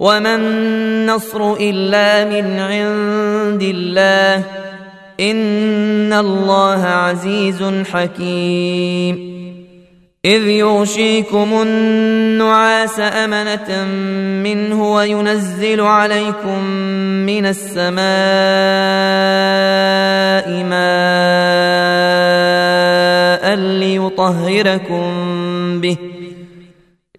وما النصر الا من عند الله ان الله عزيز حكيم اذ يغشيكم النعاس امنه منه وينزل عليكم من السماء ماء ليطهركم به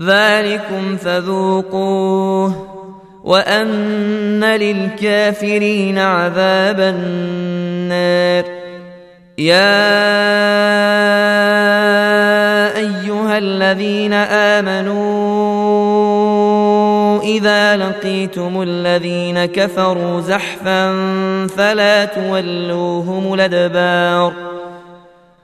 ذلكم فذوقوه وأن للكافرين عذاب النار. يا أيها الذين آمنوا إذا لقيتم الذين كفروا زحفا فلا تولوهم الأدبار.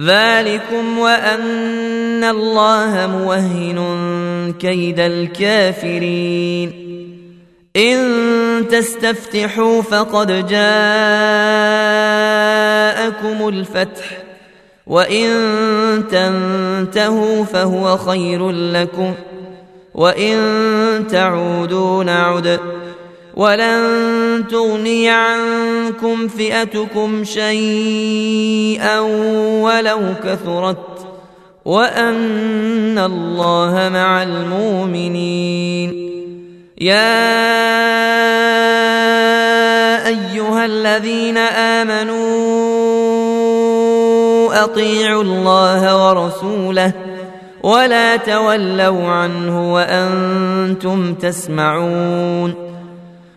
ذلكم وأن الله موهن كيد الكافرين. إن تستفتحوا فقد جاءكم الفتح وإن تنتهوا فهو خير لكم وإن تعودوا نعد. ولن تغني عنكم فئتكم شيئا ولو كثرت وأن الله مع المؤمنين. يا أيها الذين آمنوا أطيعوا الله ورسوله ولا تولوا عنه وأنتم تسمعون.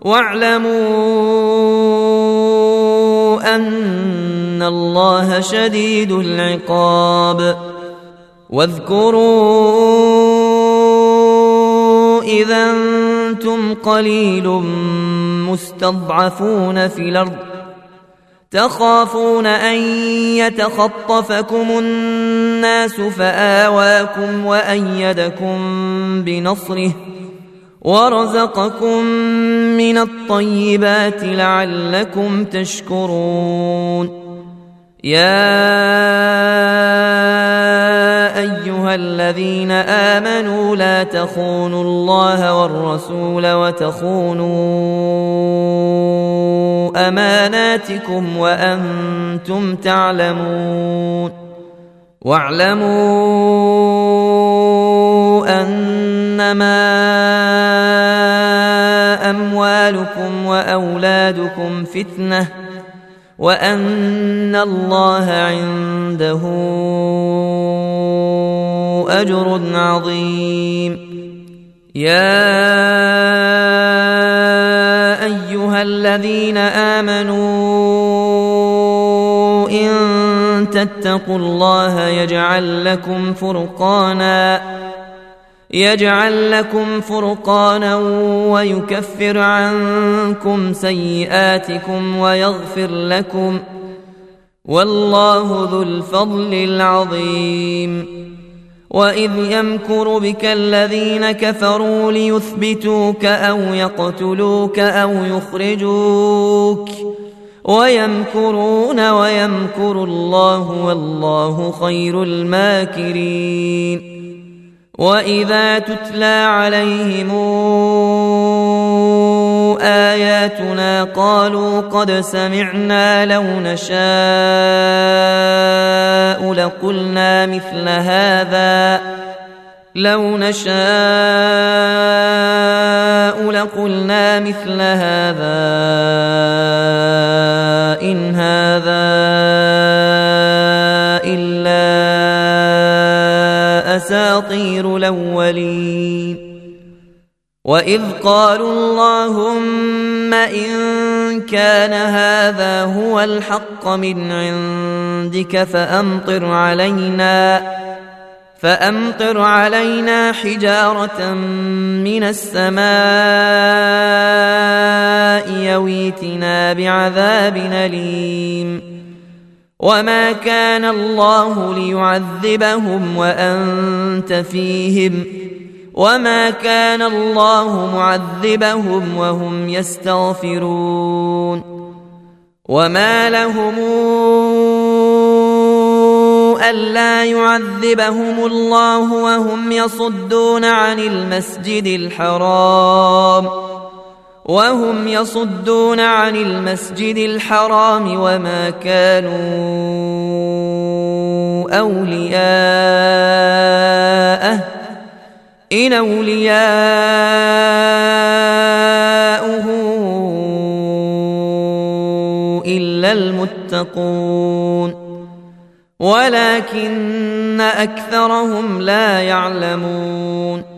واعلموا أن الله شديد العقاب. واذكروا إذا أنتم قليل مستضعفون في الأرض تخافون أن يتخطفكم الناس فآواكم وأيدكم بنصره ورزقكم من الطيبات لعلكم تشكرون. يا أيها الذين آمنوا لا تخونوا الله والرسول وتخونوا أماناتكم وأنتم تعلمون. واعلموا أنما اموالكم وأولادكم فتنة وأن الله عنده أجر عظيم. يا أيها الذين آمنوا إن تتقوا الله يجعل لكم فرقانا يجعل لكم فرقانا ويكفر عنكم سيئاتكم ويغفر لكم والله ذو الفضل العظيم. وإذ يمكر بك الذين كفروا ليثبتوك أو يقتلوك أو يخرجوك ويمكرون ويمكر الله والله خير الماكرين. واذا تتلى عليهم اياتنا قالوا قد سمعنا لو نشاء لقلنا مثل هذا لو نشاء لقلنا مثل هذا ان هذا أساطير الأولين. وإذ قالوا اللهم إن كان هذا هو الحق من عندك فأمطر علينا فأمطر علينا حجارة من السماء يويتنا بعذاب أليم. وما كان الله ليعذبهم وأنت فيهم ۖ وما كان الله معذبهم وهم يستغفرون وما لهم ألا يعذبهم الله وهم يصدون عن المسجد الحرام وهم يصدون عن المسجد الحرام وما كانوا أولياءه. إن أولياؤه إلا المتقون. ولكن أكثرهم لا يعلمون.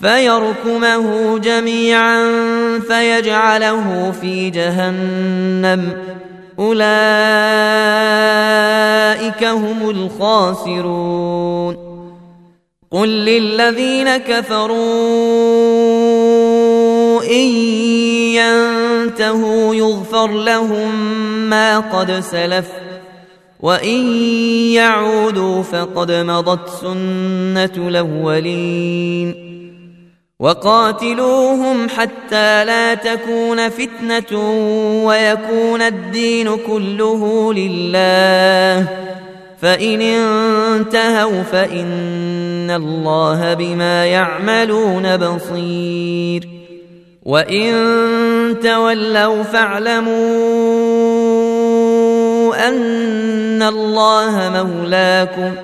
فيركمه جميعا فيجعله في جهنم. أولئك هم الخاسرون. قل للذين كفروا إن ينتهوا يغفر لهم ما قد سلف وإن يعودوا فقد مضت سنة الأولين. وقاتلوهم حتى لا تكون فتنة ويكون الدين كله لله. فإن انتهوا فإن الله بما يعملون بصير. وإن تولوا فاعلموا أن الله مولاكم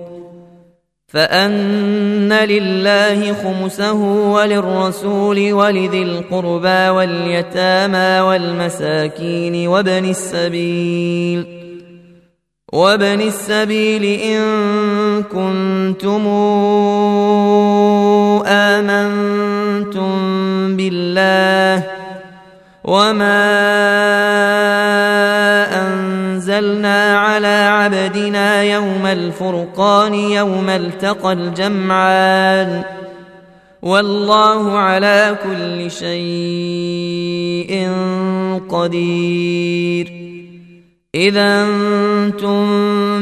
فأن لله خمسه وللرسول ولذي القربى واليتامى والمساكين وابن السبيل وابن السبيل إن كنتم آمنتم بالله وما أنزلنا على عبدنا يوم الفرقان يوم التقى الجمعان. والله على كل شيء قدير. إذا أنتم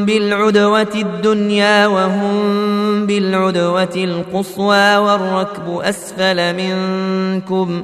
بالعدوة الدنيا وهم بالعدوة القصوى والركب أسفل منكم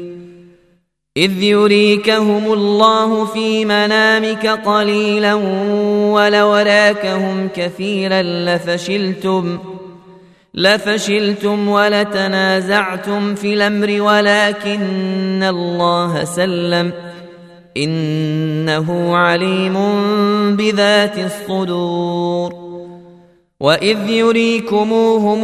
إذ يريكهم الله في منامك قليلا ولولاكهم كثيرا لفشلتم لفشلتم ولتنازعتم في الأمر ولكن الله سلم. إن إنه عليم بذات الصدور. وإذ يريكموهم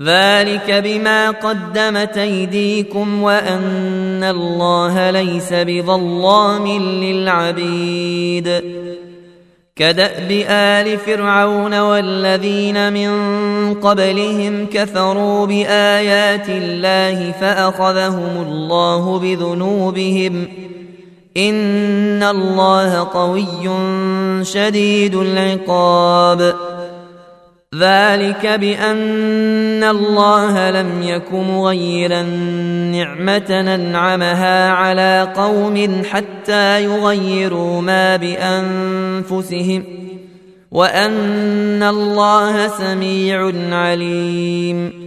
ذلك بما قدمت ايديكم وان الله ليس بظلام للعبيد كداب ال فرعون والذين من قبلهم كفروا بايات الله فاخذهم الله بذنوبهم ان الله قوي شديد العقاب ذلك بأن الله لم يك مغيرا نعمه انعمها على قوم حتى يغيروا ما بأنفسهم وأن الله سميع عليم.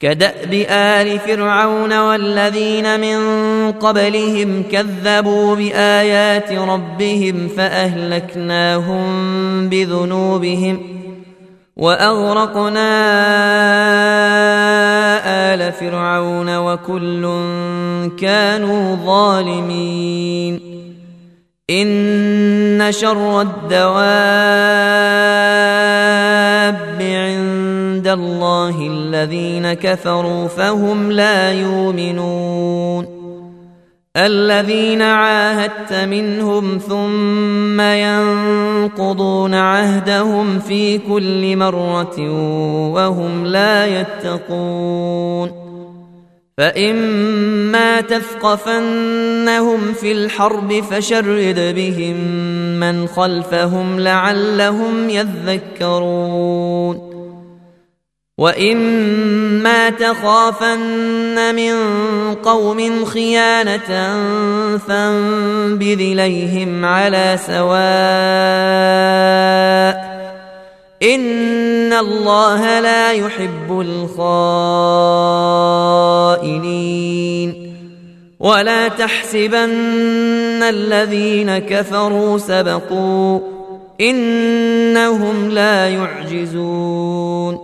كدأب آل فرعون والذين من قبلهم كذبوا بآيات ربهم فأهلكناهم بذنوبهم وأغرقنا آل فرعون وكل كانوا ظالمين. إن شر الدواب عند الله الذين كفروا فهم لا يؤمنون. الذين عاهدت منهم ثم ينقضون عهدهم في كل مرة وهم لا يتقون فإما تثقفنهم في الحرب فشرد بهم من خلفهم لعلهم يذكرون واما تخافن من قوم خيانه فانبذ اليهم على سواء ان الله لا يحب الخائنين ولا تحسبن الذين كفروا سبقوا انهم لا يعجزون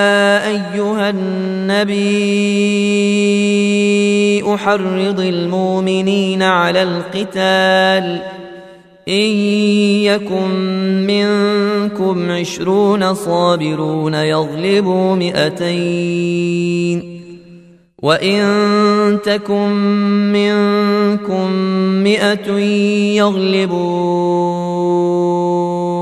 أيها النبي أحرض المؤمنين على القتال. إن يكن منكم عشرون صابرون يغلبوا مئتين. وإن تكن منكم مئة يغلبوا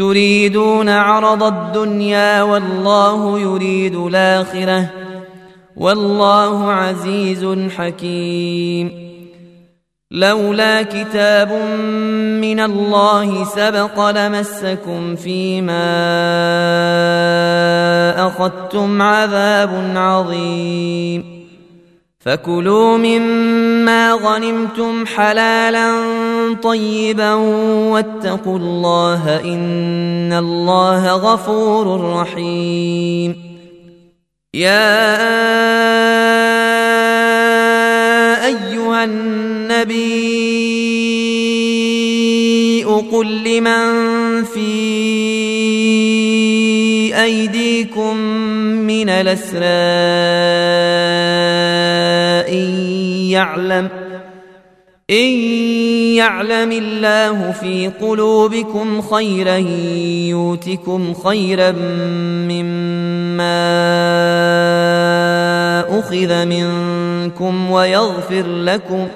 تريدون عرض الدنيا والله يريد الآخرة. والله عزيز حكيم. لولا كتاب من الله سبق لمسكم فيما أخذتم عذاب عظيم. فكلوا مما غنمتم حلالا طيبا واتقوا الله إن الله غفور رحيم. يا أيها النبي قل لمن في أيديكم من الأسرى ان يعلم إن يعلم الله في قلوبكم خيرا يؤتكم خيرا مما أخذ منكم ويغفر لكم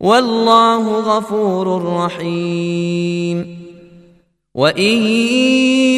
والله غفور رحيم. وإن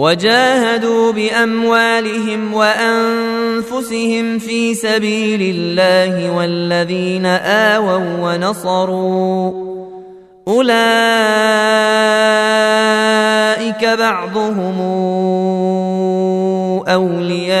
وجاهدوا بأموالهم وأنفسهم في سبيل الله والذين آووا ونصروا. أولئك بعضهم أولياء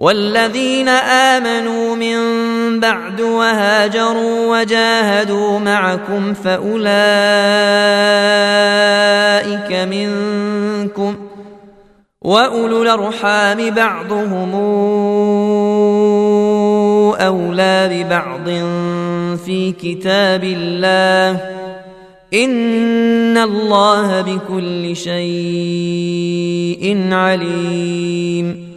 والذين آمنوا من بعد وهاجروا وجاهدوا معكم فأولئك منكم وأولو الأرحام بعضهم أولى ببعض في كتاب الله إن الله بكل شيء عليم